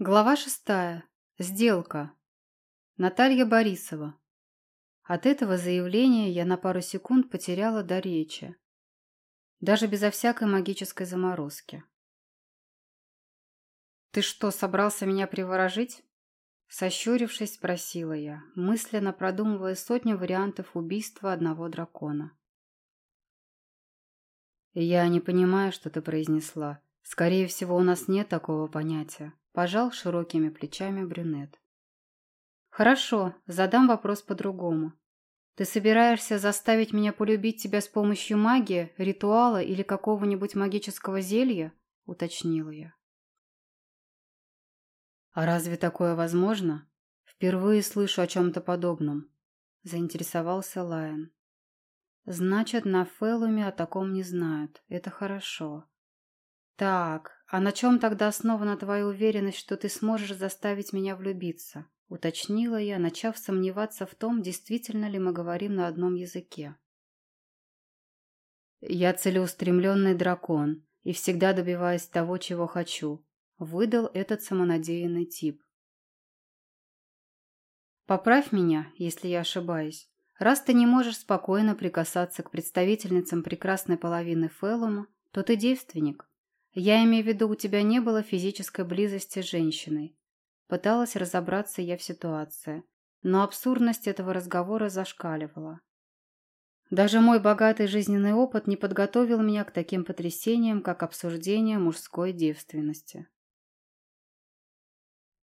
Глава шестая. Сделка. Наталья Борисова. От этого заявления я на пару секунд потеряла до речи. Даже безо всякой магической заморозки. «Ты что, собрался меня приворожить?» Сощурившись, спросила я, мысленно продумывая сотню вариантов убийства одного дракона. «Я не понимаю, что ты произнесла. Скорее всего, у нас нет такого понятия», Пожал широкими плечами брюнет. Хорошо, задам вопрос по-другому. Ты собираешься заставить меня полюбить тебя с помощью магии, ритуала или какого-нибудь магического зелья? Уточнила я. А разве такое возможно? Впервые слышу о чем-то подобном. Заинтересовался Лайон. Значит, на Феллуме о таком не знают. Это хорошо. Так, «А на чем тогда основана твоя уверенность, что ты сможешь заставить меня влюбиться?» — уточнила я, начав сомневаться в том, действительно ли мы говорим на одном языке. «Я целеустремленный дракон и всегда добиваюсь того, чего хочу», — выдал этот самонадеянный тип. «Поправь меня, если я ошибаюсь. Раз ты не можешь спокойно прикасаться к представительницам прекрасной половины Феллума, то ты девственник», я имею в виду, у тебя не было физической близости с женщиной. Пыталась разобраться я в ситуации, но абсурдность этого разговора зашкаливала. Даже мой богатый жизненный опыт не подготовил меня к таким потрясениям, как обсуждение мужской девственности.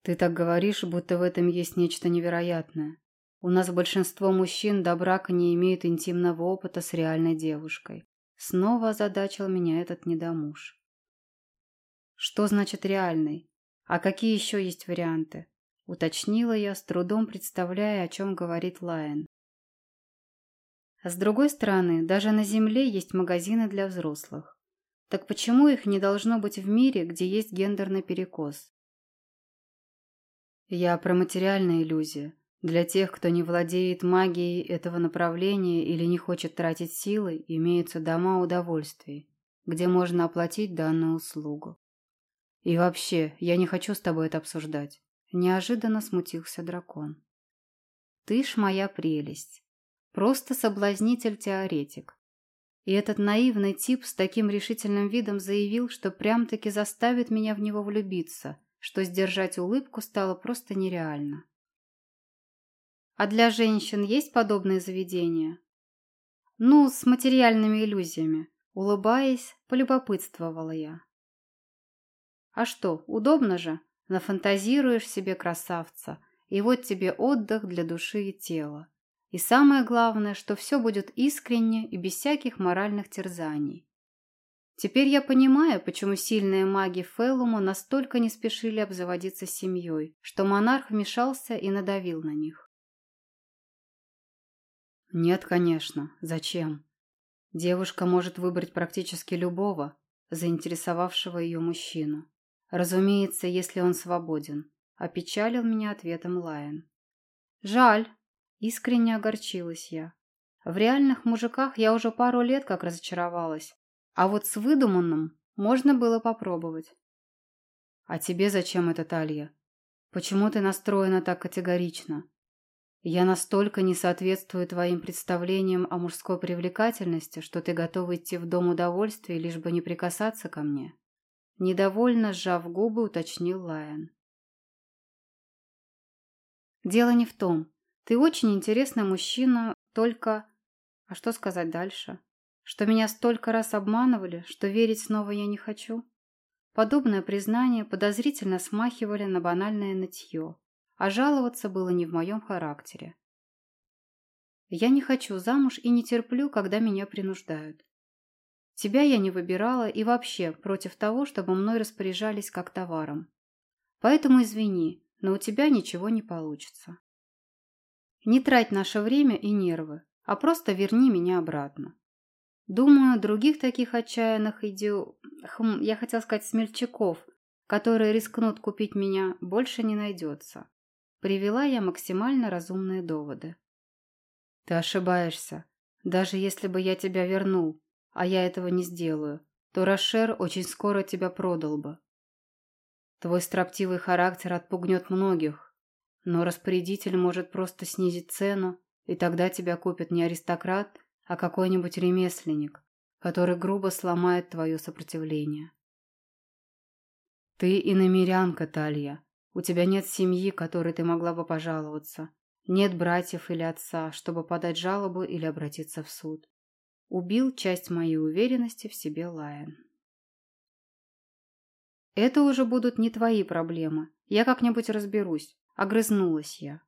Ты так говоришь, будто в этом есть нечто невероятное. У нас большинство мужчин до брака не имеют интимного опыта с реальной девушкой. Снова озадачил меня этот недомуж. Что значит реальный? А какие еще есть варианты? Уточнила я, с трудом представляя, о чем говорит Лайон. С другой стороны, даже на Земле есть магазины для взрослых. Так почему их не должно быть в мире, где есть гендерный перекос? Я про материальные иллюзии. Для тех, кто не владеет магией этого направления или не хочет тратить силы, имеются дома удовольствий, где можно оплатить данную услугу. И вообще, я не хочу с тобой это обсуждать. Неожиданно смутился дракон. Ты ж моя прелесть. Просто соблазнитель-теоретик. И этот наивный тип с таким решительным видом заявил, что прям-таки заставит меня в него влюбиться, что сдержать улыбку стало просто нереально. А для женщин есть подобные заведения? Ну, с материальными иллюзиями. Улыбаясь, полюбопытствовала я. А что, удобно же? Нафантазируешь себе красавца, и вот тебе отдых для души и тела. И самое главное, что все будет искренне и без всяких моральных терзаний. Теперь я понимаю, почему сильные маги Феллума настолько не спешили обзаводиться семьей, что монарх вмешался и надавил на них. Нет, конечно. Зачем? Девушка может выбрать практически любого, заинтересовавшего ее мужчину. Разумеется, если он свободен. Опечалил меня ответом Лайон. Жаль. Искренне огорчилась я. В реальных мужиках я уже пару лет как разочаровалась. А вот с выдуманным можно было попробовать. А тебе зачем это, Талья? Почему ты настроена так категорично? Я настолько не соответствую твоим представлениям о мужской привлекательности, что ты готова идти в дом удовольствия, лишь бы не прикасаться ко мне. Недовольно сжав губы, уточнил Лайон. «Дело не в том. Ты очень интересный мужчина, только...» «А что сказать дальше? Что меня столько раз обманывали, что верить снова я не хочу?» Подобное признание подозрительно смахивали на банальное нытье, а жаловаться было не в моем характере. Я не хочу замуж и не терплю, когда меня принуждают. Тебя я не выбирала и вообще против того, чтобы мной распоряжались как товаром. Поэтому извини, но у тебя ничего не получится. Не трать наше время и нервы, а просто верни меня обратно. Думаю, других таких отчаянных идио... Хм, я хотел сказать смельчаков, которые рискнут купить меня, больше не найдется. Привела я максимально разумные доводы. Ты ошибаешься. Даже если бы я тебя вернул, а я этого не сделаю, то Рошер очень скоро тебя продал бы. Твой строптивый характер отпугнет многих, но распорядитель может просто снизить цену, и тогда тебя купит не аристократ, а какой-нибудь ремесленник, который грубо сломает твое сопротивление. Ты иномерянка, Талья. У тебя нет семьи, которой ты могла бы пожаловаться. Нет братьев или отца, чтобы подать жалобу или обратиться в суд. Убил часть моей уверенности в себе Лайон. Это уже будут не твои проблемы. Я как-нибудь разберусь. Огрызнулась я.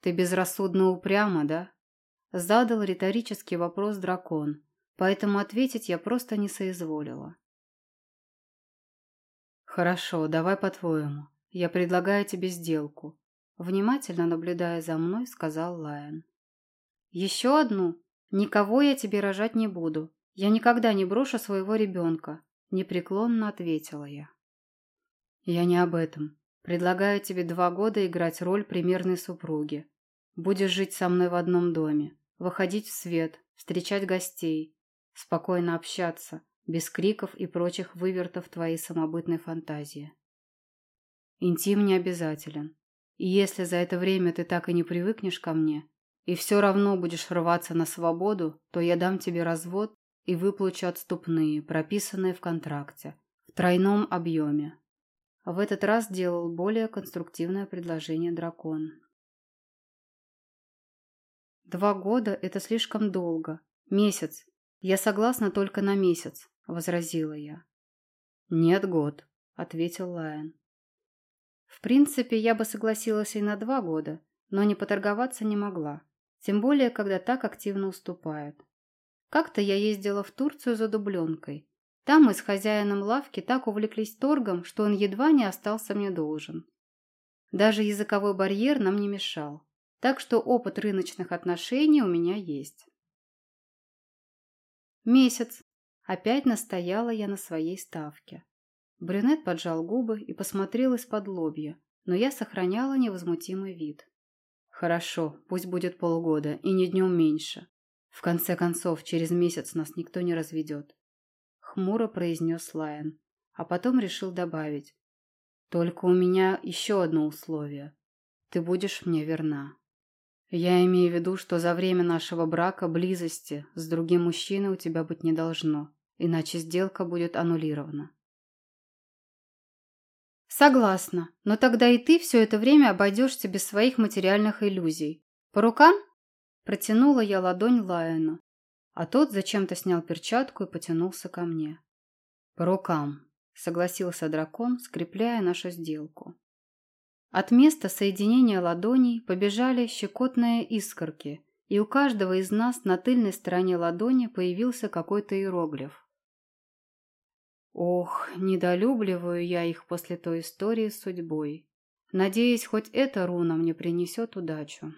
Ты безрассудно упряма, да? Задал риторический вопрос дракон, поэтому ответить я просто не соизволила. Хорошо, давай по-твоему. Я предлагаю тебе сделку. Внимательно наблюдая за мной, сказал Лайон. Еще одну? Никого я тебе рожать не буду. Я никогда не брошу своего ребенка, непреклонно ответила я. Я не об этом. Предлагаю тебе два года играть роль примерной супруги. Будешь жить со мной в одном доме, выходить в свет, встречать гостей, спокойно общаться, без криков и прочих вывертов твоей самобытной фантазии. Интим не обязателен. И если за это время ты так и не привыкнешь ко мне, и все равно будешь рваться на свободу, то я дам тебе развод и выплачу отступные, прописанные в контракте, в тройном объеме. В этот раз делал более конструктивное предложение дракон. Два года – это слишком долго. Месяц. Я согласна только на месяц, возразила я. Нет, год, ответил Лайон. В принципе, я бы согласилась и на два года, но не поторговаться не могла. Тем более, когда так активно уступают. Как-то я ездила в Турцию за дубленкой. Там мы с хозяином лавки так увлеклись торгом, что он едва не остался мне должен. Даже языковой барьер нам не мешал. Так что опыт рыночных отношений у меня есть. Месяц. Опять настояла я на своей ставке. Брюнет поджал губы и посмотрел из-под лобья, но я сохраняла невозмутимый вид. «Хорошо, пусть будет полгода, и не днем меньше. В конце концов, через месяц нас никто не разведет», — хмуро произнес Лайон, а потом решил добавить. «Только у меня еще одно условие. Ты будешь мне верна». «Я имею в виду, что за время нашего брака близости с другим мужчиной у тебя быть не должно, иначе сделка будет аннулирована». Согласна, но тогда и ты все это время обойдешься без своих материальных иллюзий. По рукам? Протянула я ладонь Лайону, а тот зачем-то снял перчатку и потянулся ко мне. По рукам, согласился дракон, скрепляя нашу сделку. От места соединения ладоней побежали щекотные искорки, и у каждого из нас на тыльной стороне ладони появился какой-то иероглиф. Ох, недолюбливаю я их после той истории с судьбой. Надеюсь, хоть эта руна мне принесет удачу.